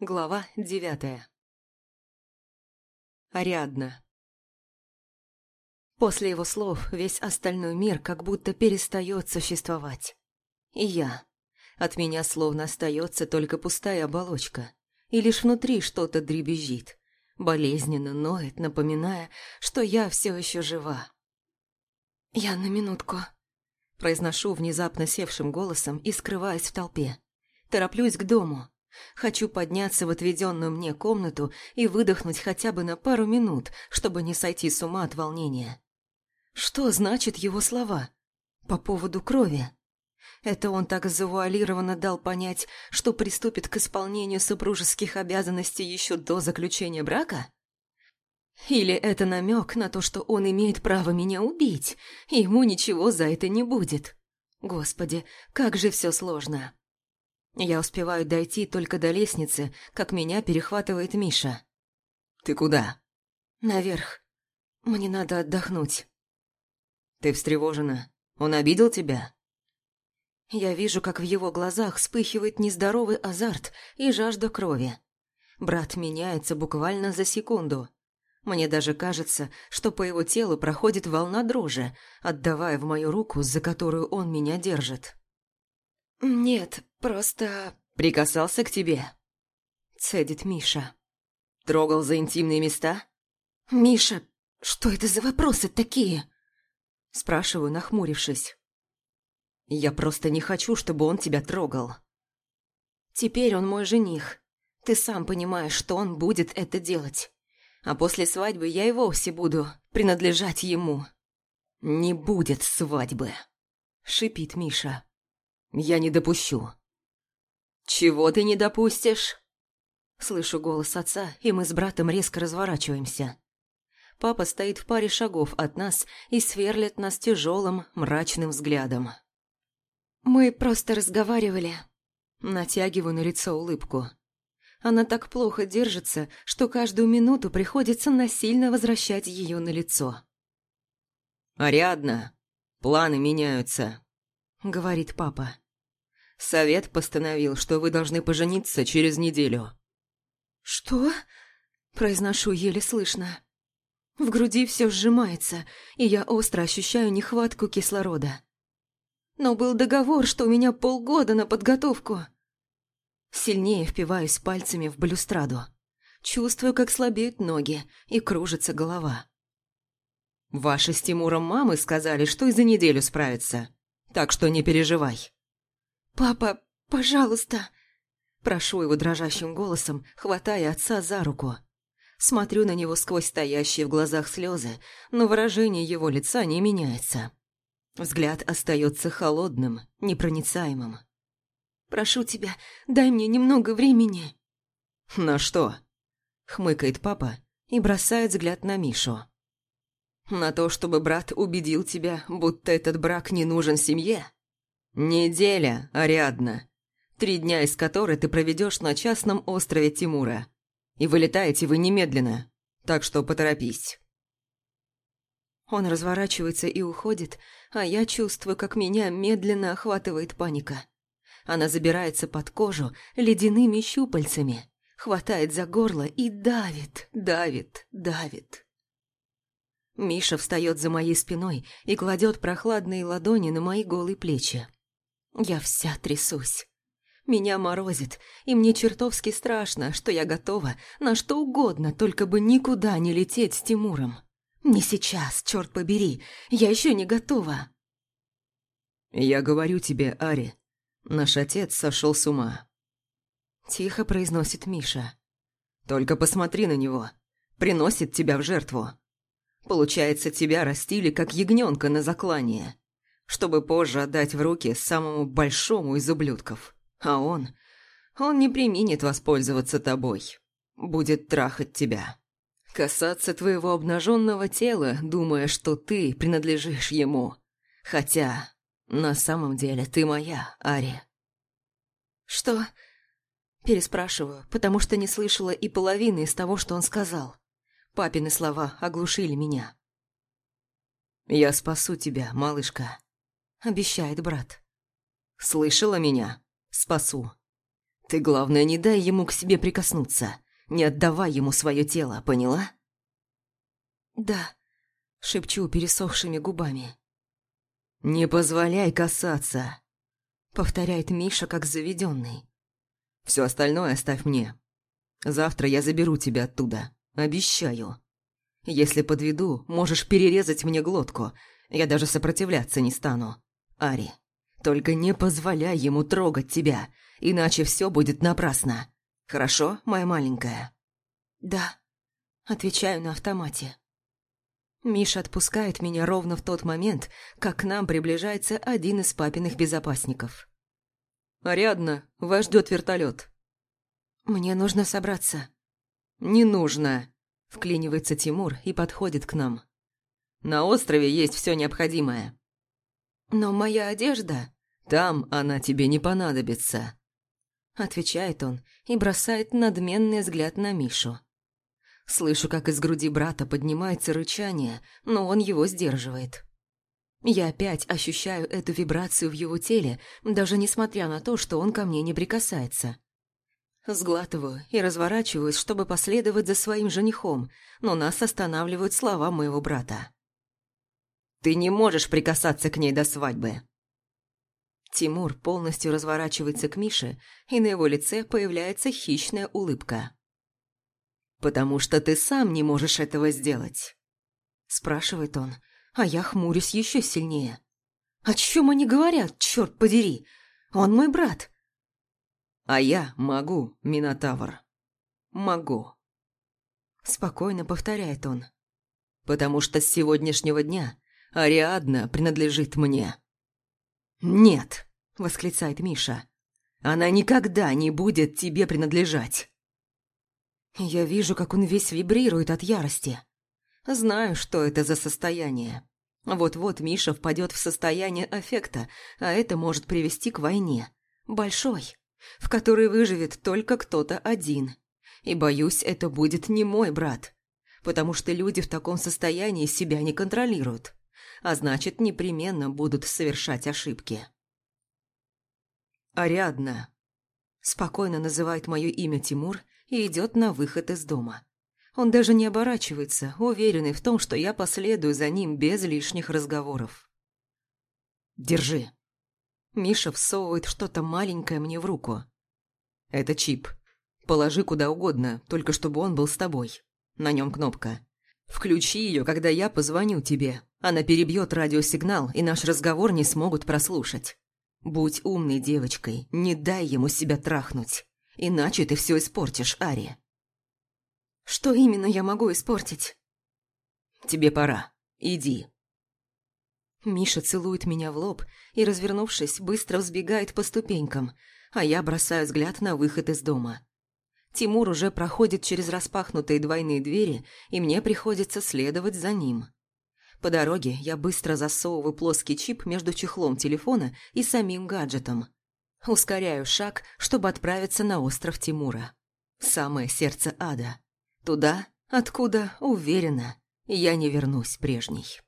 Глава девятая. Ариадна. После его слов весь остальной мир как будто перестает существовать. И я. От меня словно остается только пустая оболочка. И лишь внутри что-то дребезжит. Болезненно ноет, напоминая, что я все еще жива. «Я на минутку», – произношу внезапно севшим голосом и скрываюсь в толпе. Тороплюсь к дому. Хочу подняться в отведенную мне комнату и выдохнуть хотя бы на пару минут, чтобы не сойти с ума от волнения. Что значит его слова? По поводу крови. Это он так завуалированно дал понять, что приступит к исполнению супружеских обязанностей еще до заключения брака? Или это намек на то, что он имеет право меня убить, и ему ничего за это не будет? Господи, как же все сложно. Я успеваю дойти только до лестницы, как меня перехватывает Миша. «Ты куда?» «Наверх. Мне надо отдохнуть». «Ты встревожена? Он обидел тебя?» Я вижу, как в его глазах вспыхивает нездоровый азарт и жажда крови. Брат меняется буквально за секунду. Мне даже кажется, что по его телу проходит волна дрожи, отдавая в мою руку, за которую он меня держит. «Нет, просто...» «Прикасался к тебе?» Цедит Миша. «Трогал за интимные места?» «Миша, что это за вопросы такие?» Спрашиваю, нахмурившись. «Я просто не хочу, чтобы он тебя трогал». «Теперь он мой жених. Ты сам понимаешь, что он будет это делать. А после свадьбы я и вовсе буду принадлежать ему». «Не будет свадьбы», — шипит Миша. Я не допущу». «Чего ты не допустишь?» Слышу голос отца, и мы с братом резко разворачиваемся. Папа стоит в паре шагов от нас и сверлит нас тяжелым, мрачным взглядом. «Мы просто разговаривали». Натягиваю на лицо улыбку. Она так плохо держится, что каждую минуту приходится насильно возвращать ее на лицо. «Ариадна, планы меняются», — говорит папа. «Совет постановил, что вы должны пожениться через неделю». «Что?» – произношу еле слышно. В груди все сжимается, и я остро ощущаю нехватку кислорода. Но был договор, что у меня полгода на подготовку. Сильнее впиваюсь пальцами в балюстраду. Чувствую, как слабеют ноги и кружится голова. «Ваши с Тимуром мамы сказали, что и за неделю справятся так что не переживай». «Папа, пожалуйста!» Прошу его дрожащим голосом, хватая отца за руку. Смотрю на него сквозь стоящие в глазах слезы, но выражение его лица не меняется. Взгляд остается холодным, непроницаемым. «Прошу тебя, дай мне немного времени». «На что?» — хмыкает папа и бросает взгляд на Мишу. На то, чтобы брат убедил тебя, будто этот брак не нужен семье? Неделя, Ариадна. Три дня из которой ты проведешь на частном острове Тимура. И вылетаете вы немедленно, так что поторопись. Он разворачивается и уходит, а я чувствую, как меня медленно охватывает паника. Она забирается под кожу ледяными щупальцами, хватает за горло и давит, давит, давит. Миша встает за моей спиной и кладет прохладные ладони на мои голые плечи. Я вся трясусь. Меня морозит, и мне чертовски страшно, что я готова на что угодно, только бы никуда не лететь с Тимуром. Не сейчас, черт побери, я еще не готова. «Я говорю тебе, Ари, наш отец сошел с ума». Тихо произносит Миша. «Только посмотри на него. Приносит тебя в жертву. Получается, тебя растили как ягненка на заклание, чтобы позже отдать в руки самому большому из ублюдков. А он... Он не применит воспользоваться тобой. Будет трахать тебя. Касаться твоего обнаженного тела, думая, что ты принадлежишь ему. Хотя, на самом деле, ты моя, Ари. «Что?» Переспрашиваю, потому что не слышала и половины из того, что он сказал. Папины слова оглушили меня. «Я спасу тебя, малышка», — обещает брат. «Слышала меня? Спасу. Ты, главное, не дай ему к себе прикоснуться. Не отдавай ему свое тело, поняла? Да, шепчу пересохшими губами. Не позволяй касаться, повторяет Миша как заведенный. Все остальное оставь мне. Завтра я заберу тебя оттуда, обещаю. Если подведу, можешь перерезать мне глотку. Я даже сопротивляться не стану. Ари, только не позволяй ему трогать тебя, иначе все будет напрасно. Хорошо, моя маленькая?» «Да», — отвечаю на автомате. Миша отпускает меня ровно в тот момент, как к нам приближается один из папиных безопасников. «Ариадна, вас ждет вертолет. «Мне нужно собраться». «Не нужно», — вклинивается Тимур и подходит к нам. «На острове есть все необходимое». «Но моя одежда...» «Там она тебе не понадобится», — отвечает он и бросает надменный взгляд на Мишу. Слышу, как из груди брата поднимается рычание, но он его сдерживает. Я опять ощущаю эту вибрацию в его теле, даже несмотря на то, что он ко мне не прикасается. Сглатываю и разворачиваюсь, чтобы последовать за своим женихом, но нас останавливают слова моего брата. Ты не можешь прикасаться к ней до свадьбы». Тимур полностью разворачивается к Мише, и на его лице появляется хищная улыбка. «Потому что ты сам не можешь этого сделать», – спрашивает он, а я хмурюсь еще сильнее. «О чем они говорят, черт подери? Он мой брат». «А я могу, Минотавр. Могу». Спокойно повторяет он. «Потому что с сегодняшнего дня Ариадна принадлежит мне». «Нет», — восклицает Миша, — «она никогда не будет тебе принадлежать». Я вижу, как он весь вибрирует от ярости. Знаю, что это за состояние. Вот-вот Миша впадет в состояние аффекта, а это может привести к войне. Большой, в которой выживет только кто-то один. И боюсь, это будет не мой брат, потому что люди в таком состоянии себя не контролируют а значит, непременно будут совершать ошибки. «Ариадна», – спокойно называет мое имя Тимур и идет на выход из дома. Он даже не оборачивается, уверенный в том, что я последую за ним без лишних разговоров. «Держи». Миша всовывает что-то маленькое мне в руку. «Это чип. Положи куда угодно, только чтобы он был с тобой. На нем кнопка. Включи ее, когда я позвоню тебе. Она перебьет радиосигнал, и наш разговор не смогут прослушать. Будь умной девочкой, не дай ему себя трахнуть. Иначе ты все испортишь, Ари. Что именно я могу испортить? Тебе пора. Иди. Миша целует меня в лоб и, развернувшись, быстро взбегает по ступенькам, а я бросаю взгляд на выход из дома. Тимур уже проходит через распахнутые двойные двери, и мне приходится следовать за ним. По дороге я быстро засовываю плоский чип между чехлом телефона и самим гаджетом. Ускоряю шаг, чтобы отправиться на остров Тимура. Самое сердце ада. Туда, откуда, уверена, я не вернусь прежней.